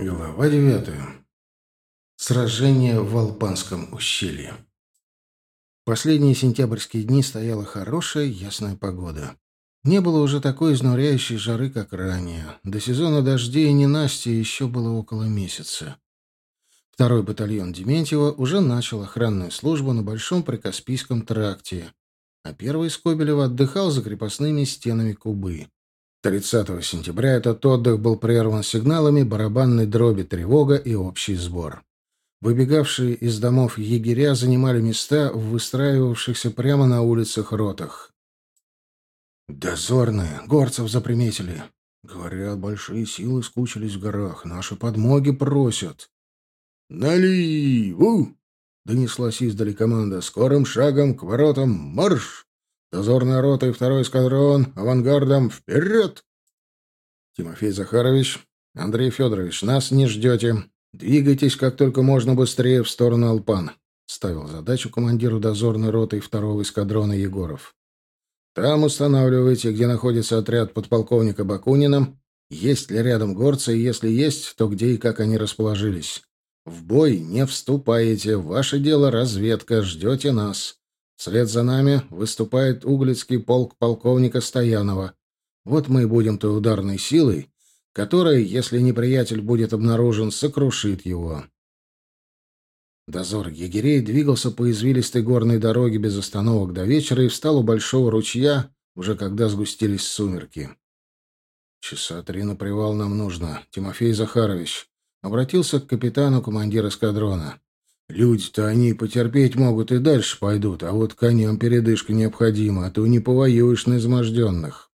Глава девятая. Сражение в Алпанском ущелье. Последние сентябрьские дни стояла хорошая, ясная погода. Не было уже такой изнуряющей жары, как ранее. До сезона дождей и ненастья еще было около месяца. Второй батальон Дементьева уже начал охранную службу на Большом Прикаспийском тракте, а первый Скобелева отдыхал за крепостными стенами Кубы. 30 сентября этот отдых был прерван сигналами барабанной дроби «Тревога» и «Общий сбор». Выбегавшие из домов егеря занимали места в выстраивавшихся прямо на улицах ротах. «Дозорные! Горцев заприметили!» «Говорят, большие силы скучились в горах. Наши подмоги просят». «Наливу!» — донеслась издали команда. «Скорым шагом к воротам марш!» Дозорная рота и второй эскадрон авангардом вперед! Тимофей Захарович, Андрей Федорович, нас не ждете. Двигайтесь как только можно быстрее в сторону Алпан. Ставил задачу командиру дозорной роты и второго эскадрона Егоров. Там устанавливайте, где находится отряд подполковника Бакунина, есть ли рядом горцы, и если есть, то где и как они расположились. В бой не вступаете, ваше дело разведка, ждете нас. Вслед за нами выступает Углицкий полк полковника Стоянова. Вот мы и будем той ударной силой, которая, если неприятель будет обнаружен, сокрушит его. Дозор егерей двигался по извилистой горной дороге без остановок до вечера и встал у большого ручья, уже когда сгустились сумерки. «Часа три на привал нам нужно. Тимофей Захарович», — обратился к капитану командир эскадрона. Люди-то они потерпеть могут и дальше пойдут, а вот коням передышка необходима, а то не повоюешь на изможденных.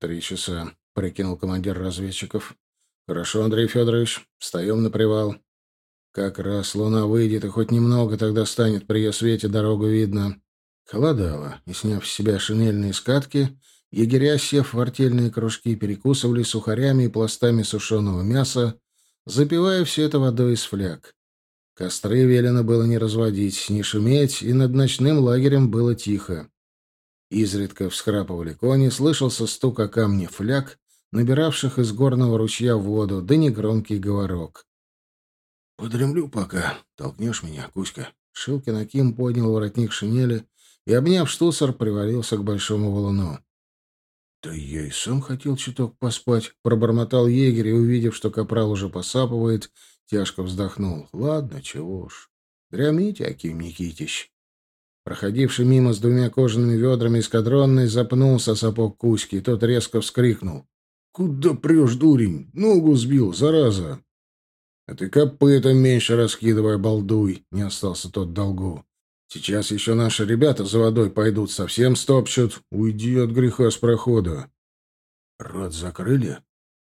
Три часа, — прикинул командир разведчиков. Хорошо, Андрей Федорович, встаем на привал. Как раз луна выйдет, и хоть немного тогда станет при ее свете дорогу видно. Холодало, и, сняв с себя шинельные скатки, егеря, сев в артельные кружки, перекусывали сухарями и пластами сушеного мяса, запивая все это водой из фляг. Костры велено было не разводить, не шуметь, и над ночным лагерем было тихо. Изредка всхрапывали кони, слышался стук о камне фляг, набиравших из горного ручья воду, да негромкий говорок. «Подремлю пока. Толкнешь меня, Кузька». Шилкин Аким поднял воротник шинели и, обняв штуцер, привалился к большому валуну. «Да я и сам хотел чуток поспать», — пробормотал егерь, и, увидев, что капрал уже посапывает, Тяжко вздохнул. Ладно, чего уж. Дремите, Аким Никитич. Проходивший мимо с двумя кожаными ведрами эскадронный запнулся сапог Кузьки, и тот резко вскрикнул. «Куда прешь, дурень? Ногу сбил, зараза!» «А ты копытом меньше раскидывай, балдуй!» — не остался тот долгу. «Сейчас еще наши ребята за водой пойдут, совсем стопчут. Уйди от греха с прохода!» «Рот закрыли?»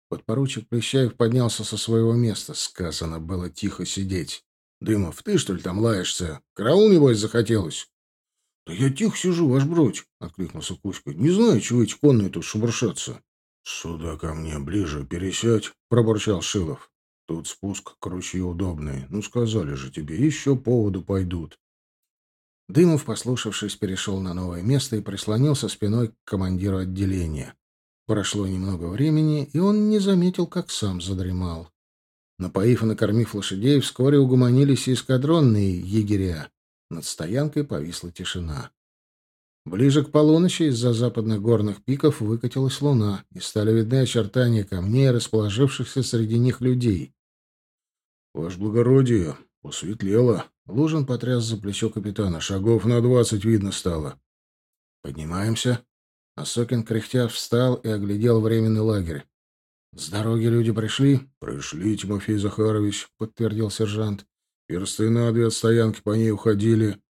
Подпоручик Плещаев поднялся со своего места. Сказано было тихо сидеть. «Дымов, ты, что ли, там лаешься? Караул, небось, захотелось?» «Да я тихо сижу, ваш бродь», — откликнулся Кузька. «Не знаю, чего эти конные тут шебуршатся». «Сюда ко мне ближе пересядь», — пробурчал Шилов. «Тут спуск к ручью удобный. Ну, сказали же тебе, еще поводу пойдут». Дымов, послушавшись, перешел на новое место и прислонился спиной к командиру отделения. Прошло немного времени, и он не заметил, как сам задремал. Напоив и накормив лошадей, вскоре угомонились и эскадронные егеря. Над стоянкой повисла тишина. Ближе к полуночи из-за западных горных пиков выкатилась луна, и стали видны очертания камней, расположившихся среди них людей. — Ваше благородие, посветлело. Лужин потряс за плечо капитана. Шагов на двадцать видно стало. — Поднимаемся, Осокин, кряхтя, встал и оглядел временный лагерь. «С дороги люди пришли?» «Пришли, Тимофей Захарович», — подтвердил сержант. «Персты на две от стоянки по ней уходили.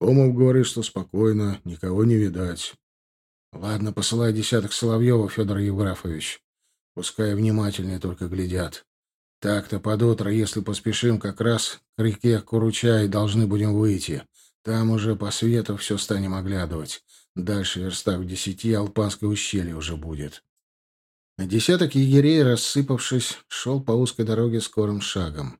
Комов говорит, что спокойно, никого не видать». «Ладно, посылай десяток Соловьева, Федор Евграфович. Пускай внимательнее только глядят. Так-то под утро, если поспешим, как раз к реке Куручай должны будем выйти. Там уже по свету все станем оглядывать. Дальше верстах в десяти Алпанское ущелье уже будет. Десяток егерей, рассыпавшись, шел по узкой дороге скорым шагом.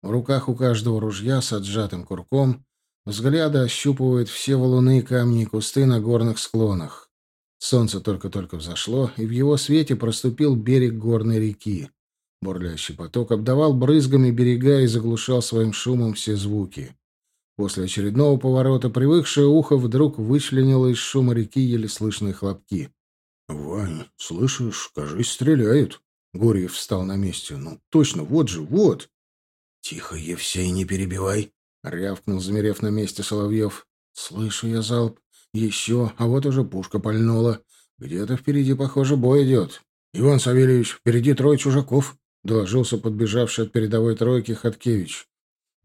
В руках у каждого ружья с отжатым курком взгляды ощупывают все валуны, камни и кусты на горных склонах. Солнце только-только взошло, и в его свете проступил берег горной реки. Бурлящий поток обдавал брызгами берега и заглушал своим шумом все звуки. После очередного поворота привыкшее ухо вдруг вычленило из шума реки еле слышные хлопки. — Вань, слышишь, кажись, стреляют. Гурьев встал на месте. — Ну, точно, вот же, вот. — Тихо, Евсей, не перебивай, — рявкнул, замерев на месте Соловьев. — Слышу я залп. Еще, а вот уже пушка пальнула. Где-то впереди, похоже, бой идет. — Иван Савельевич, впереди трое чужаков, — доложился подбежавший от передовой тройки Хаткевич.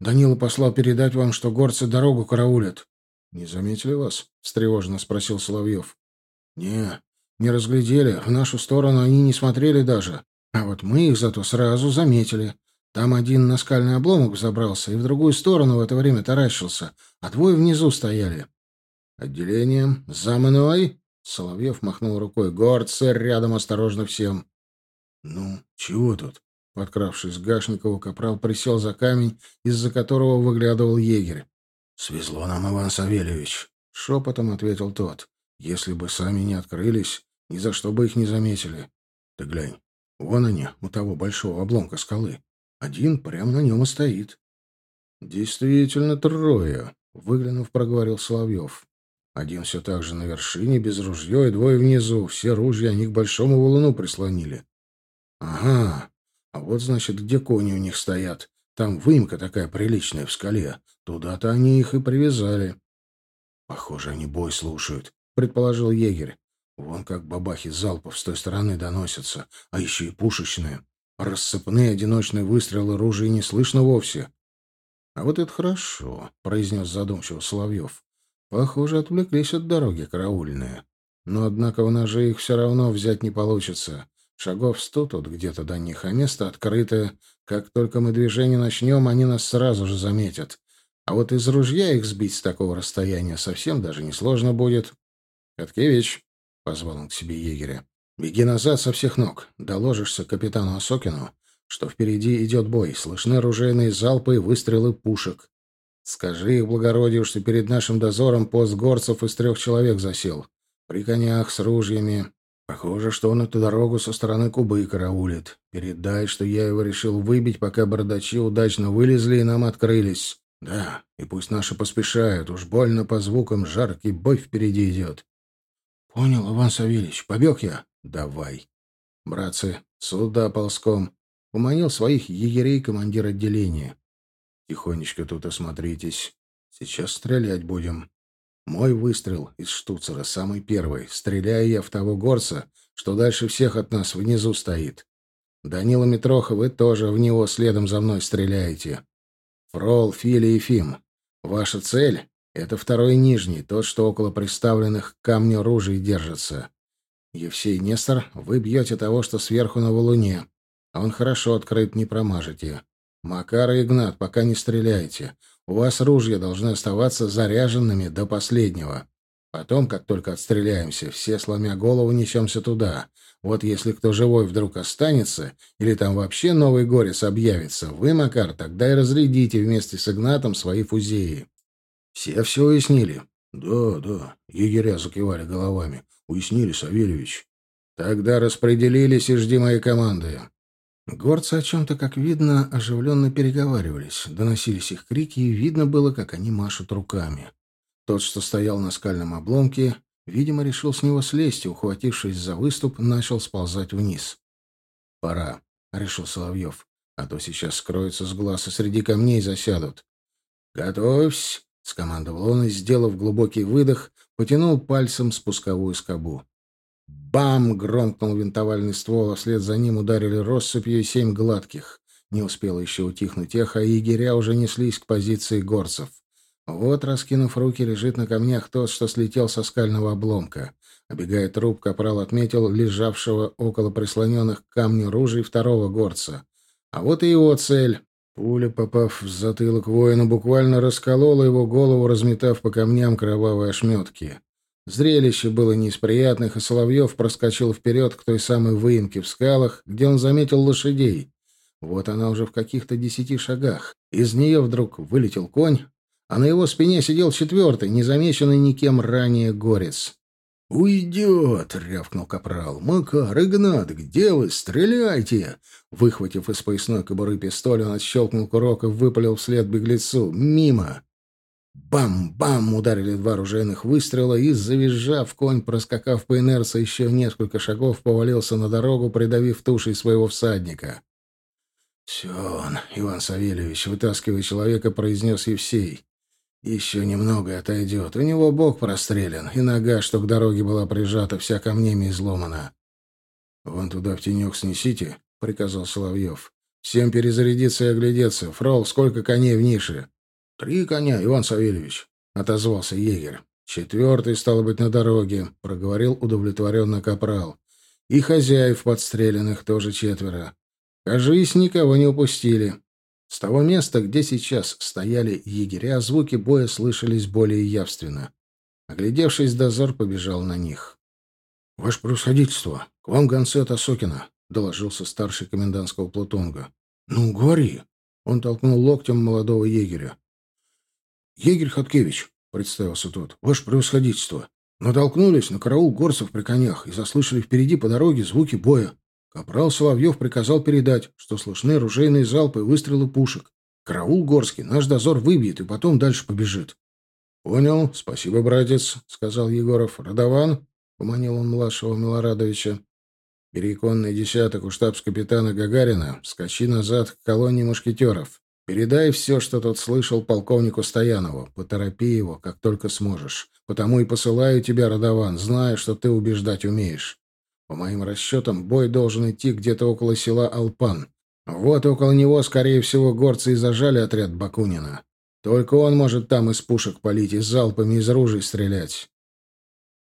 Данила послал передать вам, что горцы дорогу караулят. — Не заметили вас? — встревоженно спросил Соловьев. — Не, не разглядели. В нашу сторону они не смотрели даже. А вот мы их зато сразу заметили. Там один на скальный обломок забрался и в другую сторону в это время таращился, а двое внизу стояли. — Отделение за мной! — Соловьев махнул рукой. — Горцы рядом осторожно всем. — Ну, чего тут? Подкравшись к Гашникову, капрал присел за камень, из-за которого выглядывал егерь. — Свезло нам, Иван Савельевич, — шепотом ответил тот. — Если бы сами не открылись, ни за что бы их не заметили. Ты глянь, вон они, у того большого обломка скалы. Один прямо на нем и стоит. — Действительно трое, — выглянув, проговорил Соловьев. Один все так же на вершине, без ружья, и двое внизу. Все ружья они к большому валуну прислонили. — Ага, а вот, значит, где кони у них стоят. Там выемка такая приличная в скале. Туда-то они их и привязали. Похоже, они бой слушают, предположил егерь. Вон как бабахи залпов с той стороны доносятся, а еще и пушечные. Рассыпные одиночные выстрелы ружей не слышно вовсе. — А вот это хорошо, — произнес задумчиво Соловьев. — Похоже, отвлеклись от дороги караульные. Но, однако, в ножи их все равно взять не получится. Шагов сто тут где-то до них, а место открытое. Как только мы движение начнем, они нас сразу же заметят. А вот из ружья их сбить с такого расстояния совсем даже не сложно будет. — Каткевич, — позвал он к себе егеря, — беги назад со всех ног. Доложишься капитану Осокину, что впереди идет бой. Слышны оружейные залпы и выстрелы пушек. Скажи их благородию, что перед нашим дозором пост горцев из трех человек засел. При конях с ружьями. Похоже, что он эту дорогу со стороны Кубы караулит. Передай, что я его решил выбить, пока бардачи удачно вылезли и нам открылись. Да, и пусть наши поспешают, уж больно по звукам жаркий бой впереди идет. Понял, Иван Савельевич, побег я. Давай. Братцы, сюда ползком. Уманил своих егерей командир отделения. Тихонечко тут осмотритесь. Сейчас стрелять будем. Мой выстрел из штуцера самый первый. Стреляю я в того горца, что дальше всех от нас внизу стоит. Данила Митроха, вы тоже в него следом за мной стреляете. Фрол, Фили и Фим. Ваша цель — это второй нижний, тот, что около приставленных к камню ружей держится. Евсей Нестор, вы бьете того, что сверху на валуне. Он хорошо открыт, не промажете. Макар и Игнат, пока не стреляйте. У вас ружья должны оставаться заряженными до последнего. Потом, как только отстреляемся, все, сломя голову, несемся туда. Вот если кто живой вдруг останется, или там вообще новый горец объявится, вы, Макар, тогда и разрядите вместе с Игнатом свои фузеи. Все все уяснили? Да, да, егеря закивали головами. Уяснили, Савельевич. Тогда распределились и жди моей команды. Горцы о чем-то, как видно, оживленно переговаривались. Доносились их крики, и видно было, как они машут руками. Тот, что стоял на скальном обломке, видимо, решил с него слезть и, ухватившись за выступ, начал сползать вниз. «Пора», — решил Соловьев, — «а то сейчас скроются с глаз и среди камней засядут». «Готовься», — скомандовал он и, сделав глубокий выдох, потянул пальцем спусковую скобу. Бам! Громкнул винтовальный ствол, а вслед за ним ударили россыпью семь гладких. Не успело еще утихнуть эхо, и егеря уже неслись к позиции горцев. Вот, раскинув руки, лежит на камнях тот, что слетел со скального обломка. Обегая труп, капрал отметил лежавшего около прислоненных к камню ружей второго горца. А вот и его цель. Пуля, попав в затылок воина, буквально расколола его голову, разметав по камням кровавые ошметки. Зрелище было не из приятных, и Соловьев проскочил вперед к той самой выемке в скалах, где он заметил лошадей. Вот она уже в каких-то десяти шагах. Из нее вдруг вылетел конь, а на его спине сидел четвертый, незамеченный никем ранее горец. «Уйдет!» — рявкнул капрал. «Макар, Игнат, где вы? Стреляйте!» Выхватив из поясной кобуры пистоль, он отщелкнул курок и выпалил вслед беглецу. «Мимо!» Бам-бам! Ударили два оружейных выстрела, и, завизжав, конь, проскакав по инерции еще несколько шагов, повалился на дорогу, придавив тушей своего всадника. «Все он, Иван Савельевич, вытаскивая человека, произнес Евсей. Еще немного и отойдет. У него бок прострелен, и нога, что к дороге была прижата, вся камнями изломана. «Вон туда в тенек снесите», — приказал Соловьев. «Всем перезарядиться и оглядеться. Фрол, сколько коней в нише?» «Три коня, Иван Савельевич», — отозвался егерь. «Четвертый, стало быть, на дороге», — проговорил удовлетворенно капрал. «И хозяев подстреленных тоже четверо. Кажись, никого не упустили». С того места, где сейчас стояли егеря, звуки боя слышались более явственно. Оглядевшись, дозор побежал на них. — Ваше превосходительство, к вам гонцы от Осокина, — доложился старший комендантского плутонга. — Ну, говори. Он толкнул локтем молодого егеря. — Егерь Хаткевич, — представился тот, — ваше превосходительство. Натолкнулись на караул горцев при конях и заслышали впереди по дороге звуки боя. Капрал Соловьев приказал передать, что слышны ружейные залпы и выстрелы пушек. Караул Горский наш дозор выбьет и потом дальше побежит. — Понял. Спасибо, братец, — сказал Егоров. — Радован, — поманил он младшего Милорадовича. — Бери конный десяток у штабс-капитана Гагарина, скачи назад к колонне мушкетеров. Передай все, что тот слышал полковнику Стоянову. Поторопи его, как только сможешь. Потому и посылаю тебя, Радован, зная, что ты убеждать умеешь. По моим расчетам, бой должен идти где-то около села Алпан. Вот около него, скорее всего, горцы и зажали отряд Бакунина. Только он может там из пушек палить и залпами из ружей стрелять.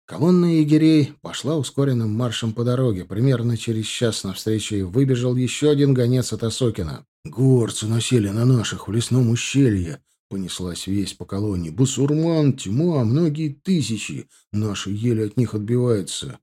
Колонна егерей пошла ускоренным маршем по дороге. Примерно через час навстречу и выбежал еще один гонец от Осокина. «Горцы насели на наших в лесном ущелье», — понеслась весть по колонии. «Бусурман, тьма, многие тысячи. Наши еле от них отбиваются.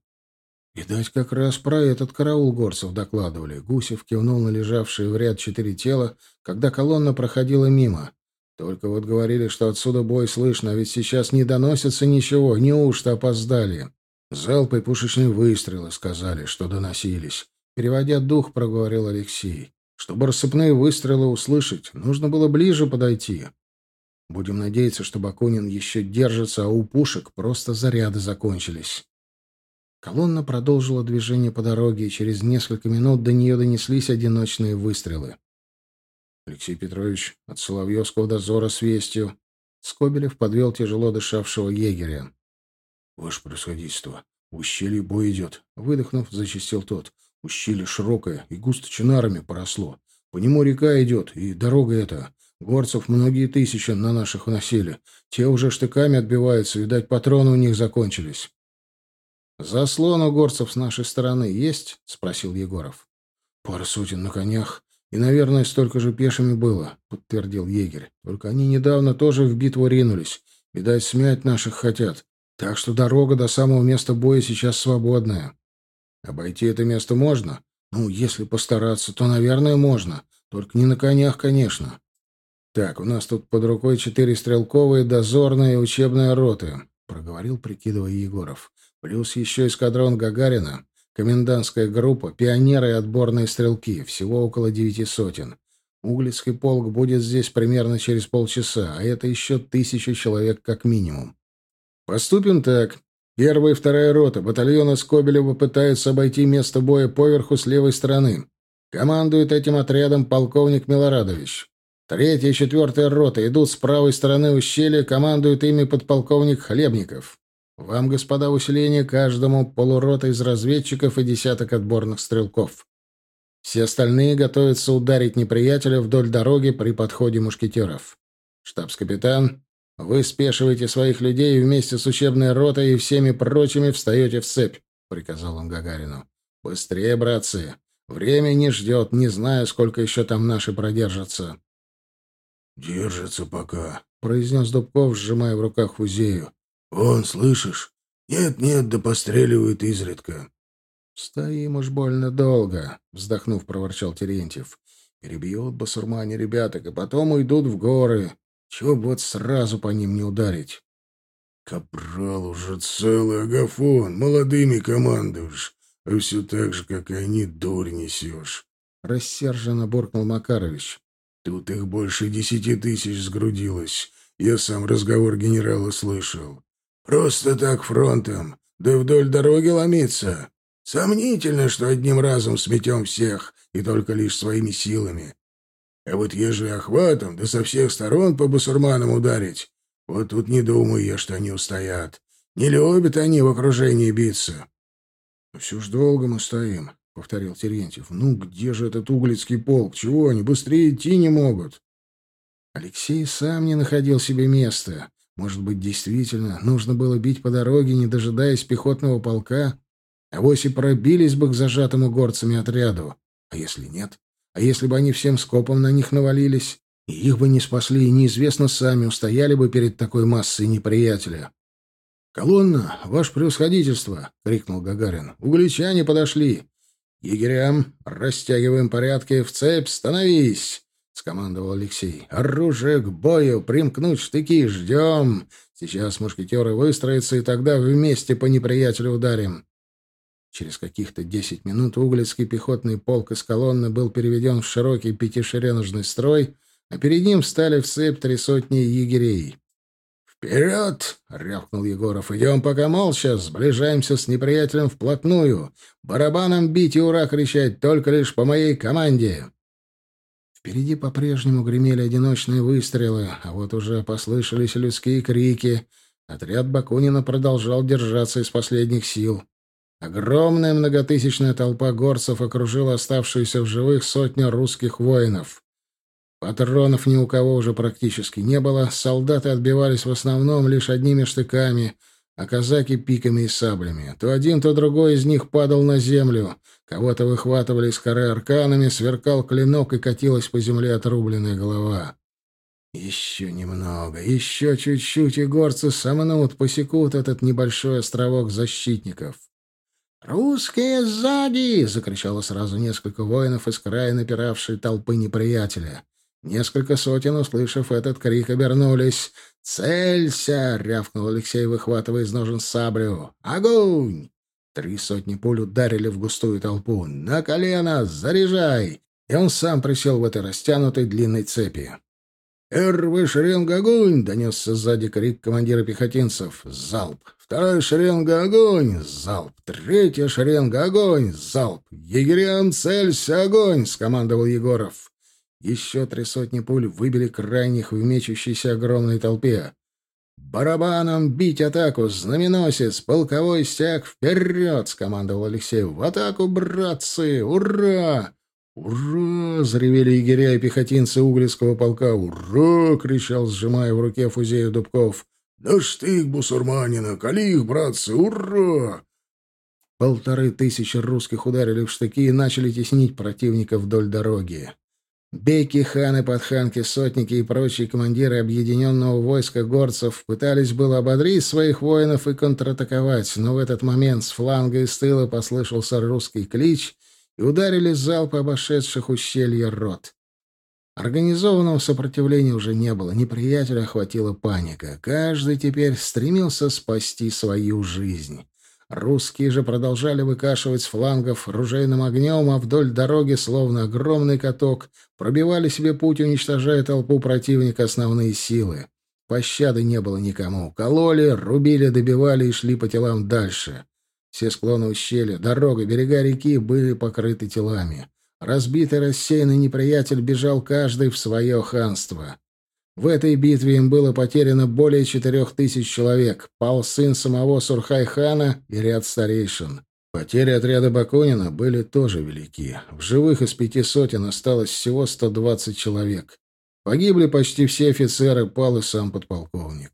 Видать, как раз про этот караул горцев докладывали. Гусев кивнул на лежавшие в ряд четыре тела, когда колонна проходила мимо. Только вот говорили, что отсюда бой слышно, а ведь сейчас не доносится ничего, неужто опоздали. Залпы пушечные выстрелы, сказали, что доносились. Переводя дух, проговорил Алексей. Чтобы рассыпные выстрелы услышать, нужно было ближе подойти. Будем надеяться, что Бакунин еще держится, а у пушек просто заряды закончились. Колонна продолжила движение по дороге, и через несколько минут до нее донеслись одиночные выстрелы. Алексей Петрович от Соловьевского дозора с вестью. Скобелев подвел тяжело дышавшего егеря. — Ваше происходительство, ущелье бой идет. Выдохнув, зачистил тот. Ущелье широкое и густо чинарами поросло. По нему река идет, и дорога эта. Горцев многие тысячи на наших носили. Те уже штыками отбиваются, видать, патроны у них закончились. «Заслон у горцев с нашей стороны есть?» — спросил Егоров. «Пара сотен на конях, и, наверное, столько же пешими было», — подтвердил егерь. «Только они недавно тоже в битву ринулись. Видать, смять наших хотят. Так что дорога до самого места боя сейчас свободная. Обойти это место можно? Ну, если постараться, то, наверное, можно. Только не на конях, конечно. Так, у нас тут под рукой четыре стрелковые, дозорные и учебные роты», — проговорил, прикидывая Егоров. Плюс еще эскадрон Гагарина, комендантская группа, пионеры и отборные стрелки, всего около девяти сотен. Углицкий полк будет здесь примерно через полчаса, а это еще тысячу человек как минимум. Поступим так. Первая и вторая рота батальона Скобелева пытаются обойти место боя поверху с левой стороны. Командует этим отрядом полковник Милорадович. Третья и четвертая рота идут с правой стороны ущелья, командует ими подполковник Хлебников. Вам, господа, усиление каждому полурота из разведчиков и десяток отборных стрелков. Все остальные готовятся ударить неприятеля вдоль дороги при подходе мушкетеров. Штабс-капитан, вы спешиваете своих людей вместе с учебной ротой и всеми прочими встаете в цепь, — приказал он Гагарину. — Быстрее, братцы. Время не ждет, не знаю, сколько еще там наши продержатся. — Держится пока, — произнес Дубков, сжимая в руках фузею. «Он, слышишь? Нет-нет, да постреливает изредка». «Стоим уж больно долго», — вздохнув, проворчал Терентьев. «Перебьют басурмане ребяток, и потом уйдут в горы. Чего бы вот сразу по ним не ударить?» Капрал уже целый агафон, молодыми командуешь, а все так же, как и они, дурь несешь. Рассерженно буркнул Макарович. Тут их больше десяти тысяч сгрудилось. Я сам разговор генерала слышал. Просто так фронтом, да вдоль дороги ломиться. Сомнительно, что одним разом сметем всех, и только лишь своими силами. А вот ежели охватом, да со всех сторон по басурманам ударить, вот тут не думаю я, что они устоят. Не любят они в окружении биться. — Все ж долго мы стоим, — повторил Терентьев. — Ну, где же этот углицкий полк? Чего они быстрее идти не могут? Алексей сам не находил себе места. Может быть, действительно, нужно было бить по дороге, не дожидаясь пехотного полка? А вось и пробились бы к зажатому горцами отряду. А если нет? А если бы они всем скопом на них навалились? Их бы не спасли, и неизвестно сами устояли бы перед такой массой неприятеля. «Колонна, ваше превосходительство!» — крикнул Гагарин. «Угличане подошли!» «Егерям, растягиваем порядки, в цепь, становись!» — скомандовал Алексей. «Оружие к бою! Примкнуть штыки! Ждем! Сейчас мушкетеры выстроятся, и тогда вместе по неприятелю ударим!» Через каких-то десять минут Углицкий пехотный полк из колонны был переведен в широкий пятишереножный строй, а перед ним встали в цепь три сотни егерей. «Вперед!» — рявкнул Егоров. «Идем пока молча, сближаемся с неприятелем вплотную. Барабаном бить и ура кричать только лишь по моей команде!» Впереди по-прежнему гремели одиночные выстрелы, а вот уже послышались людские крики. Отряд Бакунина продолжал держаться из последних сил. Огромная многотысячная толпа горцев окружила оставшуюся в живых сотню русских воинов. Патронов ни у кого уже практически не было, солдаты отбивались в основном лишь одними штыками, а казаки — пиками и саблями. То один, то другой из них падал на землю, кого-то выхватывали из коры арканами, сверкал клинок и катилась по земле отрубленная голова. Еще немного, еще чуть-чуть, и горцы сомнут, посекут этот небольшой островок защитников. «Русские сзади!» — закричало сразу несколько воинов из края напиравшей толпы неприятеля. Несколько сотен, услышав этот крик, обернулись. «Целься!» — рявкнул Алексей, выхватывая из ножен саблю. «Огонь!» Три сотни пуль ударили в густую толпу. «На колено! Заряжай!» И он сам присел в этой растянутой длинной цепи. «Первый шеренга огонь!» — донесся сзади крик командира пехотинцев. «Залп!» «Вторая шеренга огонь!» — залп. «Третья шеренга огонь!» — залп. «Егерям целься огонь!» — скомандовал Егоров. Еще три сотни пуль выбили крайних в мечущейся огромной толпе. «Барабаном бить атаку! Знаменосец! Полковой стяг вперед!» — скомандовал Алексей. «В атаку, братцы! Ура!» «Ура!» — заревели егеря и пехотинцы Углицкого полка. «Ура!» — кричал, сжимая в руке фузею Дубков. «Да штык, бусурманина! Кали их, братцы! Ура!» Полторы тысячи русских ударили в штыки и начали теснить противника вдоль дороги. Беки, ханы, подханки, сотники и прочие командиры объединенного войска горцев пытались было ободрить своих воинов и контратаковать, но в этот момент с фланга и с тыла послышался русский клич, и ударили залпы обошедших ущелье рот. Организованного сопротивления уже не было, неприятеля охватила паника. Каждый теперь стремился спасти свою жизнь. Русские же продолжали выкашивать с флангов ружейным огнем, а вдоль дороги, словно огромный каток, пробивали себе путь, уничтожая толпу противника основные силы. Пощады не было никому. Кололи, рубили, добивали и шли по телам дальше. Все склоны ущелья, дорога, берега реки были покрыты телами. Разбитый, рассеянный неприятель бежал каждый в свое ханство. В этой битве им было потеряно более четырех тысяч человек. Пал сын самого Сурхай-хана и ряд старейшин. Потери отряда Бакунина были тоже велики. В живых из пяти сотен осталось всего 120 человек. Погибли почти все офицеры, пал и сам подполковник.